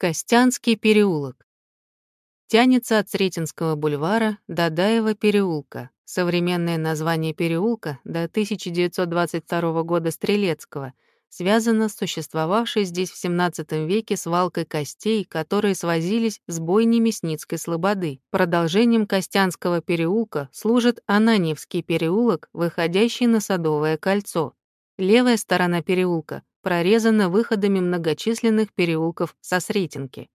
Костянский переулок. Тянется от Сретенского бульвара до Даева переулка. Современное название переулка до 1922 года Стрелецкого связано с существовавшей здесь в XVII веке свалкой костей, которые свозились с бойней Мясницкой слободы. Продолжением Костянского переулка служит Ананьевский переулок, выходящий на Садовое кольцо. Левая сторона переулка прорезана выходами многочисленных переулков со Сретенки.